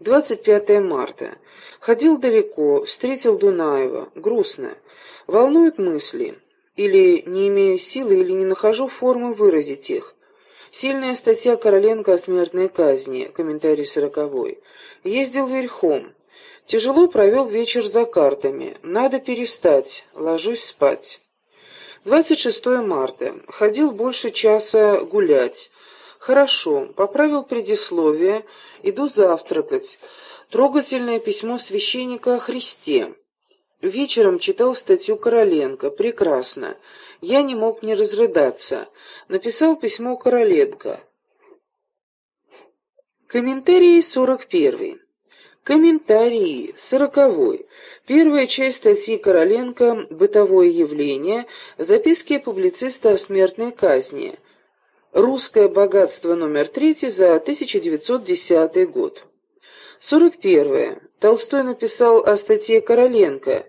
25 марта. Ходил далеко, встретил Дунаева. Грустно. Волнуют мысли. Или не имею силы, или не нахожу формы выразить их. Сильная статья Короленко о смертной казни. Комментарий сороковой. Ездил верхом. Тяжело провел вечер за картами. Надо перестать. Ложусь спать. 26 марта. Ходил больше часа гулять. Хорошо. Поправил предисловие. Иду завтракать. Трогательное письмо священника о Христе. Вечером читал статью Короленко. Прекрасно. Я не мог не разрыдаться. Написал письмо Короленко. Комментарий 41. Комментарии. Сороковой. Первая часть статьи Короленко «Бытовое явление. Записки публициста о смертной казни». Русское богатство номер третий за 1910 год. 41. Толстой написал о статье Короленко.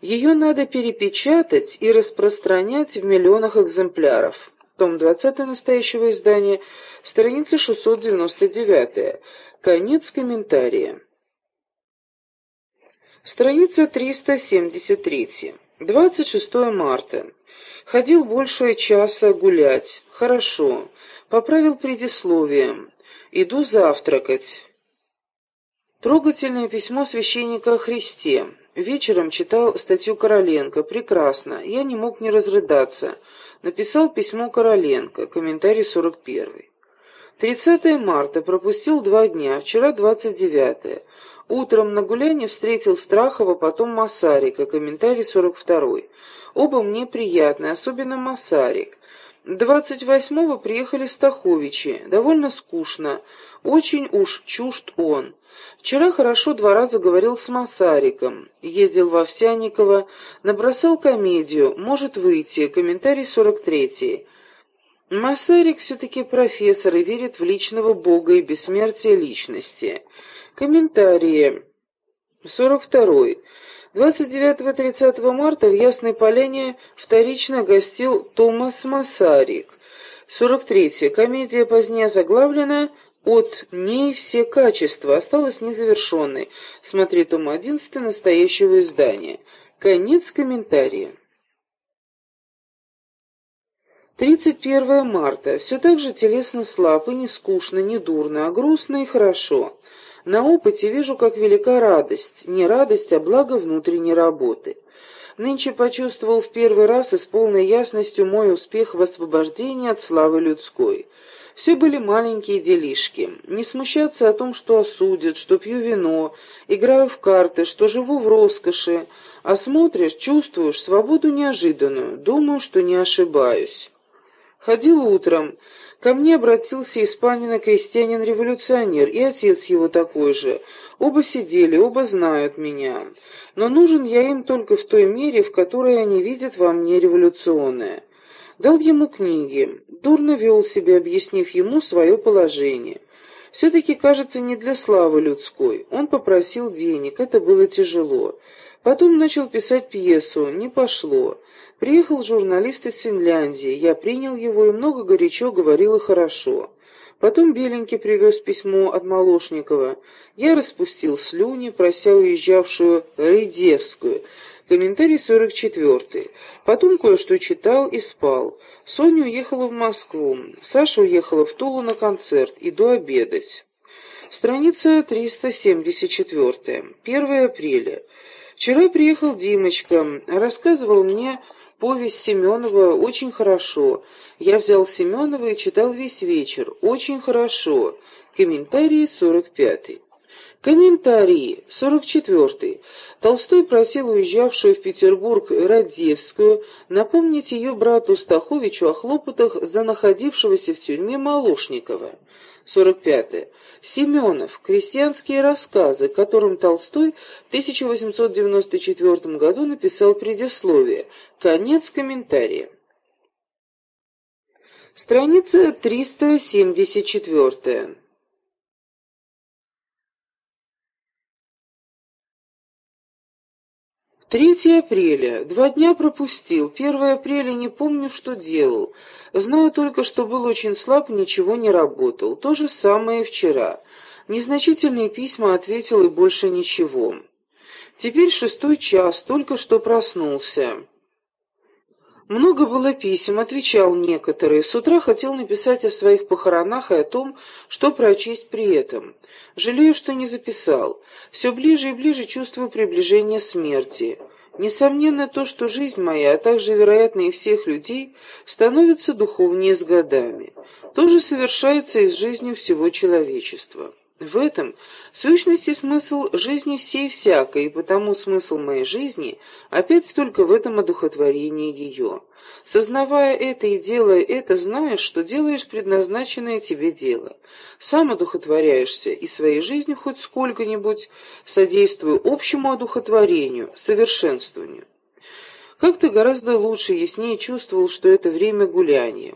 Ее надо перепечатать и распространять в миллионах экземпляров. Том 20 настоящего издания, страница 699. Конец комментария. Страница 373. 26 марта. Ходил больше часа гулять. Хорошо. Поправил предисловие. Иду завтракать. Трогательное письмо священника о Христе. Вечером читал статью Короленко. Прекрасно. Я не мог не разрыдаться. Написал письмо Короленко. Комментарий 41. 30 марта. Пропустил два дня. Вчера 29. Утром на гулянии встретил Страхова, потом Масарика. Комментарий 42. Оба мне приятны, особенно Масарик. Двадцать восьмого приехали Стаховичи. Довольно скучно. Очень уж чужд он. Вчера хорошо два раза говорил с Масариком. Ездил в Овсянниково, набросал комедию «Может выйти», комментарий сорок третий. Масарик все-таки профессор и верит в личного бога и бессмертие личности. Комментарии. Сорок второй. 29-30 марта в Ясной Поляне вторично гостил Томас Масарик. 43. Комедия позднее заглавлена «От ней все качества» осталась незавершенной. Смотри том 11 настоящего издания. Конец комментария. 31 марта. Все так же телесно слаб и не скучно, не дурно, а грустно и хорошо. На опыте вижу, как велика радость, не радость, а благо внутренней работы. Нынче почувствовал в первый раз и с полной ясностью мой успех в освобождении от славы людской. Все были маленькие делишки. Не смущаться о том, что осудят, что пью вино, играю в карты, что живу в роскоши, а смотришь, чувствуешь свободу неожиданную, думаю, что не ошибаюсь. Ходил утром, Ко мне обратился испанин-крестьянин-революционер, и отец его такой же. Оба сидели, оба знают меня. Но нужен я им только в той мере, в которой они видят во мне революционное. Дал ему книги, дурно вел себя, объяснив ему свое положение. Все-таки, кажется, не для славы людской. Он попросил денег, это было тяжело. Потом начал писать пьесу, не пошло. Приехал журналист из Финляндии, я принял его и много горячо говорил и хорошо. Потом Беленький привез письмо от Молошникова. Я распустил слюни, прося уезжавшую Рейдевскую. Комментарий 44. Потом кое-что читал и спал. Соня уехала в Москву. Саша уехала в Тулу на концерт. Иду обедать. Страница 374. 1 апреля. Вчера приехал Димочка, рассказывал мне повесть Семенова очень хорошо. Я взял Семенова и читал весь вечер. Очень хорошо. Комментарий 45. Комментарии. 44. Толстой просил уезжавшую в Петербург Радзевскую напомнить ее брату Стаховичу о хлопотах за находившегося в тюрьме Малушникова. 45. Семенов. Крестьянские рассказы, которым Толстой в 1894 году написал предисловие. Конец комментария. Страница 374. 3 апреля. Два дня пропустил. 1 апреля не помню, что делал. Знаю только, что был очень слаб и ничего не работал. То же самое вчера. Незначительные письма ответил и больше ничего. Теперь шестой час, только что проснулся. Много было писем, отвечал некоторые. С утра хотел написать о своих похоронах и о том, что прочесть при этом. Жалею, что не записал. Все ближе и ближе чувствую приближение смерти. Несомненно, то, что жизнь моя, а также, вероятно, и всех людей, становится духовнее с годами. То же совершается и с жизнью всего человечества. В этом сущности смысл жизни всей всякой, и потому смысл моей жизни опять только в этом одухотворении ее. Сознавая это и делая это, знаешь, что делаешь предназначенное тебе дело. Сам одухотворяешься и своей жизнью хоть сколько-нибудь содействуя общему одухотворению, совершенствованию. Как ты гораздо лучше, яснее чувствовал, что это время гуляния.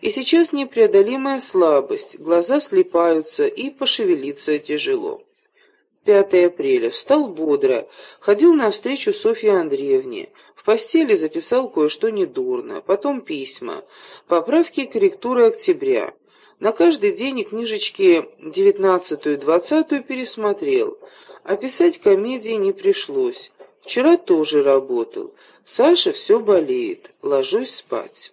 И сейчас непреодолимая слабость, глаза слепаются и пошевелиться тяжело. 5 апреля. Встал бодро, ходил навстречу Софье Андреевне. В постели записал кое-что недурно, потом письма, поправки и корректуры октября. На каждый день книжечки девятнадцатую и двадцатую пересмотрел. А писать комедии не пришлось. Вчера тоже работал. Саша все болеет. Ложусь спать.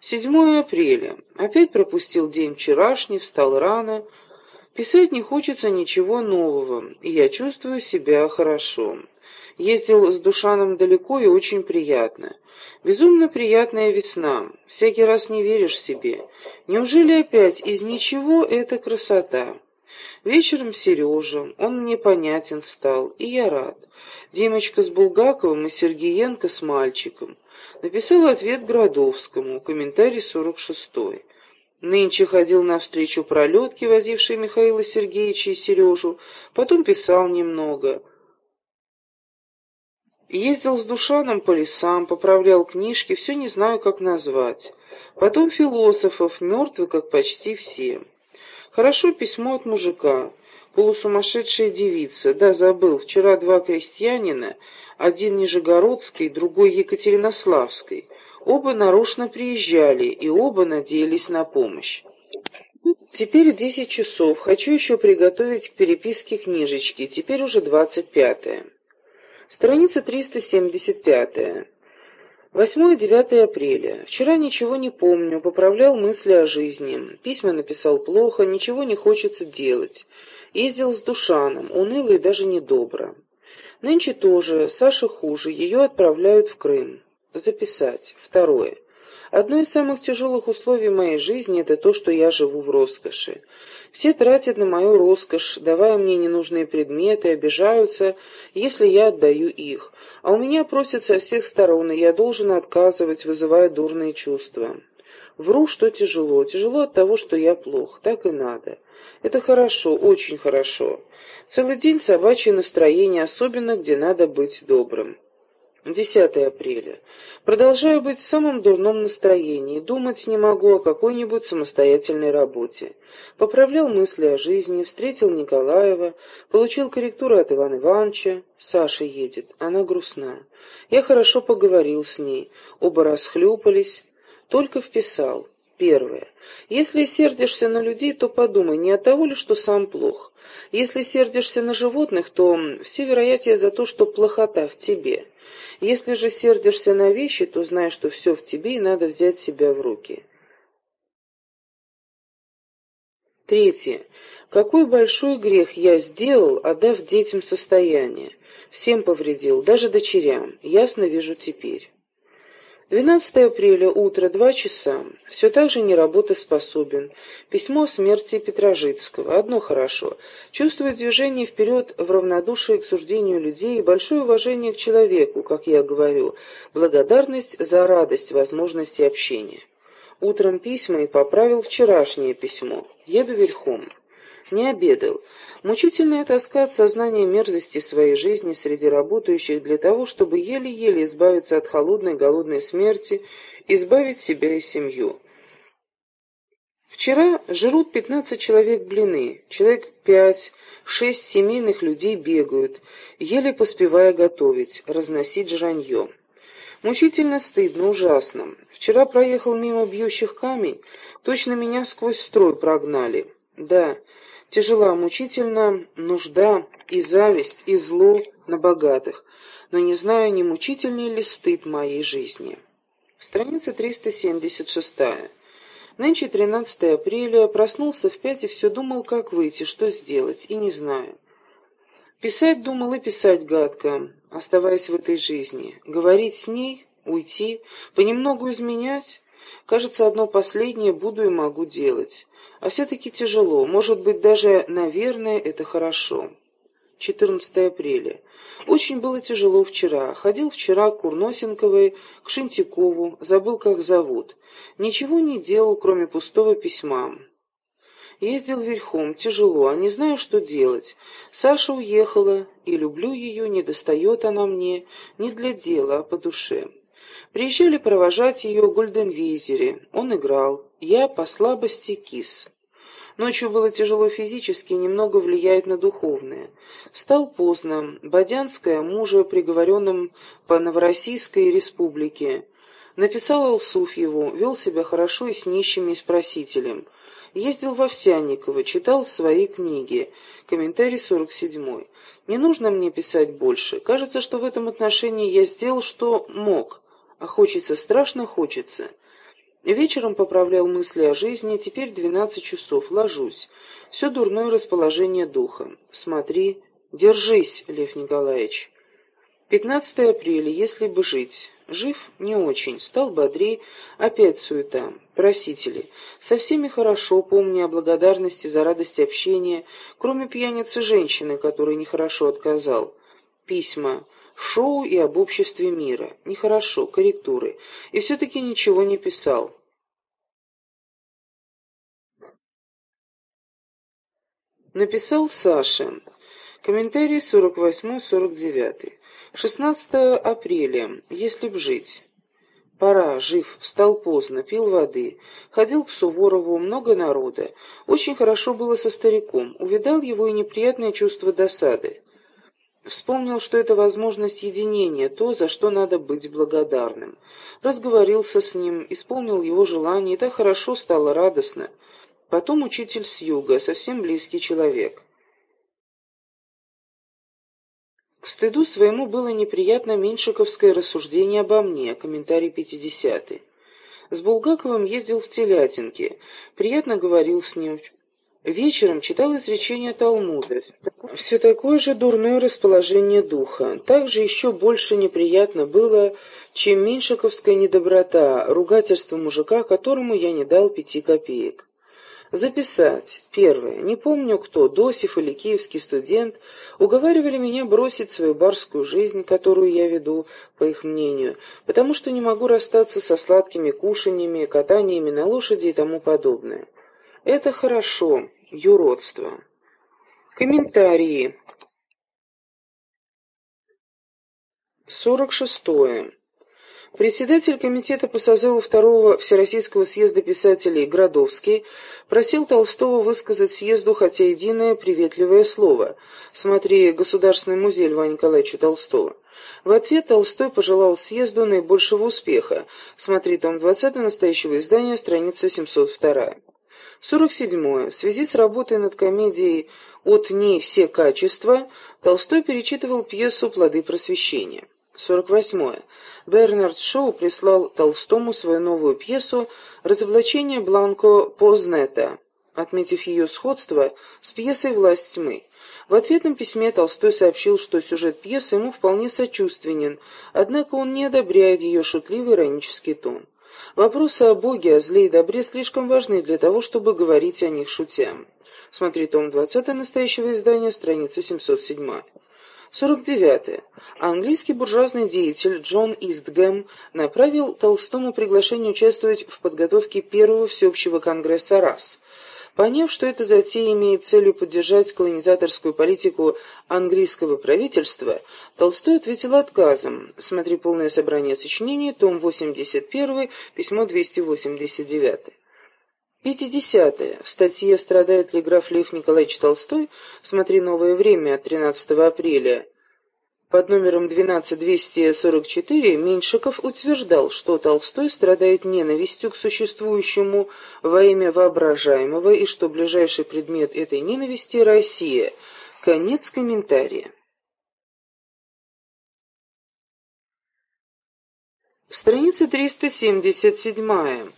7 апреля. Опять пропустил день вчерашний, встал рано. Писать не хочется ничего нового, и я чувствую себя хорошо. Ездил с Душаном далеко и очень приятно. Безумно приятная весна. Всякий раз не веришь себе. Неужели опять из ничего эта красота? Вечером Сережа, он мне понятен стал, и я рад. Димочка с Булгаковым и Сергеенко с мальчиком. Написал ответ Градовскому, комментарий 46-й. Нынче ходил навстречу пролетке, возившей Михаила Сергеевича и Сережу, потом писал немного. Ездил с Душаном по лесам, поправлял книжки, все не знаю, как назвать. Потом философов, мертвый, как почти все. Хорошо письмо от мужика. Полусумасшедшая девица. Да, забыл, вчера два крестьянина один Нижегородской, другой Екатеринославской. Оба нарочно приезжали, и оба надеялись на помощь. Теперь десять часов. Хочу еще приготовить к переписке книжечки. Теперь уже двадцать пятая. Страница триста семьдесят пятая. 8-9 апреля. Вчера ничего не помню, поправлял мысли о жизни. Письма написал плохо, ничего не хочется делать. Ездил с Душаном, уныло и даже недобро. Нынче тоже, Саша хуже, ее отправляют в Крым. Записать. Второе. Одно из самых тяжелых условий моей жизни – это то, что я живу в роскоши. Все тратят на мою роскошь, давая мне ненужные предметы, обижаются, если я отдаю их. А у меня просят со всех сторон, и я должен отказывать, вызывая дурные чувства. Вру, что тяжело. Тяжело от того, что я плох. Так и надо. Это хорошо, очень хорошо. Целый день собачье настроение, особенно где надо быть добрым. 10 апреля. Продолжаю быть в самом дурном настроении, думать не могу о какой-нибудь самостоятельной работе. Поправлял мысли о жизни, встретил Николаева, получил корректуру от Ивана Ивановича. Саша едет, она грустна. Я хорошо поговорил с ней, оба расхлюпались, только вписал. Первое. Если сердишься на людей, то подумай, не от того ли, что сам плох. Если сердишься на животных, то все вероятие за то, что плохота в тебе. Если же сердишься на вещи, то знай, что все в тебе, и надо взять себя в руки. Третье. Какой большой грех я сделал, отдав детям состояние. Всем повредил, даже дочерям. Ясно вижу теперь. 12 апреля, утро, два часа. Все так же неработоспособен. Письмо о смерти Петрожицкого. Одно хорошо. Чувствует движение вперед в равнодушии к суждению людей и большое уважение к человеку, как я говорю, благодарность за радость возможности общения. Утром письма и поправил вчерашнее письмо. Еду верхом. Не обедал. Мучительная тоска от сознания мерзости своей жизни среди работающих для того, чтобы еле-еле избавиться от холодной голодной смерти, избавить себя и семью. Вчера жрут пятнадцать человек блины, человек пять, шесть семейных людей бегают, еле поспевая готовить, разносить жранье. Мучительно стыдно, ужасно. Вчера проехал мимо бьющих камень, точно меня сквозь строй прогнали. Да, Тяжела, мучительно нужда и зависть, и зло на богатых, но не знаю, не мучительнее ли стыд моей жизни. Страница 376. Нынче 13 апреля, проснулся в пять и все думал, как выйти, что сделать, и не знаю. Писать думал и писать гадко, оставаясь в этой жизни. Говорить с ней, уйти, понемногу изменять. Кажется, одно последнее буду и могу делать. А все-таки тяжело, может быть, даже, наверное, это хорошо. 14 апреля. Очень было тяжело вчера. Ходил вчера к Курносенковой, к Шинтикову, забыл, как зовут. Ничего не делал, кроме пустого письма. Ездил верхом, тяжело, а не знаю, что делать. Саша уехала, и люблю ее, не достает она мне, не для дела, а по душе. Приезжали провожать ее в Гольденвейзере. Он играл. Я по слабости кис. Ночью было тяжело физически, немного влияет на духовное. Встал поздно. Бодянская, мужа, приговоренным по Новороссийской республике. Написал Алсуфьеву, вел себя хорошо и с нищими, и с просителем. Ездил в Овсянниково, читал свои книги. Комментарий 47. Не нужно мне писать больше. Кажется, что в этом отношении я сделал, что мог. А хочется, страшно хочется. Вечером поправлял мысли о жизни, теперь двенадцать часов, ложусь. Все дурное расположение духа. Смотри, держись, Лев Николаевич. 15 апреля, если бы жить. Жив не очень, стал бодрей, опять суета. Просители. Со всеми хорошо, помня о благодарности за радость общения, кроме пьяницы женщины, которой нехорошо отказал. Письма шоу и об обществе мира. Нехорошо, корректуры. И все-таки ничего не писал. Написал Саше. Комментарий 48-49. 16 апреля. Если б жить. Пора, жив, встал поздно, пил воды. Ходил к Суворову, много народа. Очень хорошо было со стариком. Увидал его и неприятное чувство досады. Вспомнил, что это возможность единения, то, за что надо быть благодарным. Разговорился с ним, исполнил его желание, и так хорошо стало радостно. Потом учитель с юга, совсем близкий человек. К стыду своему было неприятно меньшиковское рассуждение обо мне, комментарий 50 -й. С Булгаковым ездил в Телятинке, приятно говорил с ним, Вечером читал изречение Талмуда. Все такое же дурное расположение духа. Также еще больше неприятно было, чем меньшиковская недоброта, ругательство мужика, которому я не дал пяти копеек. Записать. Первое. Не помню кто, Досев или киевский студент, уговаривали меня бросить свою барскую жизнь, которую я веду, по их мнению, потому что не могу расстаться со сладкими кушаньями, катаниями на лошади и тому подобное. Это хорошо, юродство. Комментарии. 46. Председатель комитета по созыву Второго Всероссийского съезда писателей Градовский просил Толстого высказать съезду хотя единое приветливое слово. Смотри «Государственный музей Льва Николаевича Толстого». В ответ Толстой пожелал съезду наибольшего успеха. Смотри том 20 настоящего издания, страница 702. 47. В связи с работой над комедией «От ней все качества» Толстой перечитывал пьесу «Плоды просвещения». 48. Бернард Шоу прислал Толстому свою новую пьесу «Разоблачение Бланко Познета», отметив ее сходство с пьесой «Власть тьмы». В ответном письме Толстой сообщил, что сюжет пьесы ему вполне сочувственен, однако он не одобряет ее шутливый иронический тон. Вопросы о Боге, о зле и добре слишком важны для того, чтобы говорить о них шутя. Смотри том 20 настоящего издания, страница 707. 49. Английский буржуазный деятель Джон Истгэм направил Толстому приглашение участвовать в подготовке первого всеобщего конгресса РАС. Поняв, что эта затея имеет целью поддержать колонизаторскую политику английского правительства, Толстой ответил отказом. Смотри полное собрание сочинений, том 81, письмо 289. 50. -е. В статье «Страдает ли граф Лев Николаевич Толстой?» Смотри «Новое время» от 13 апреля. Под номером 12244 Меньшиков утверждал, что Толстой страдает ненавистью к существующему во имя воображаемого и что ближайший предмет этой ненависти – Россия. Конец комментария. Страница 377.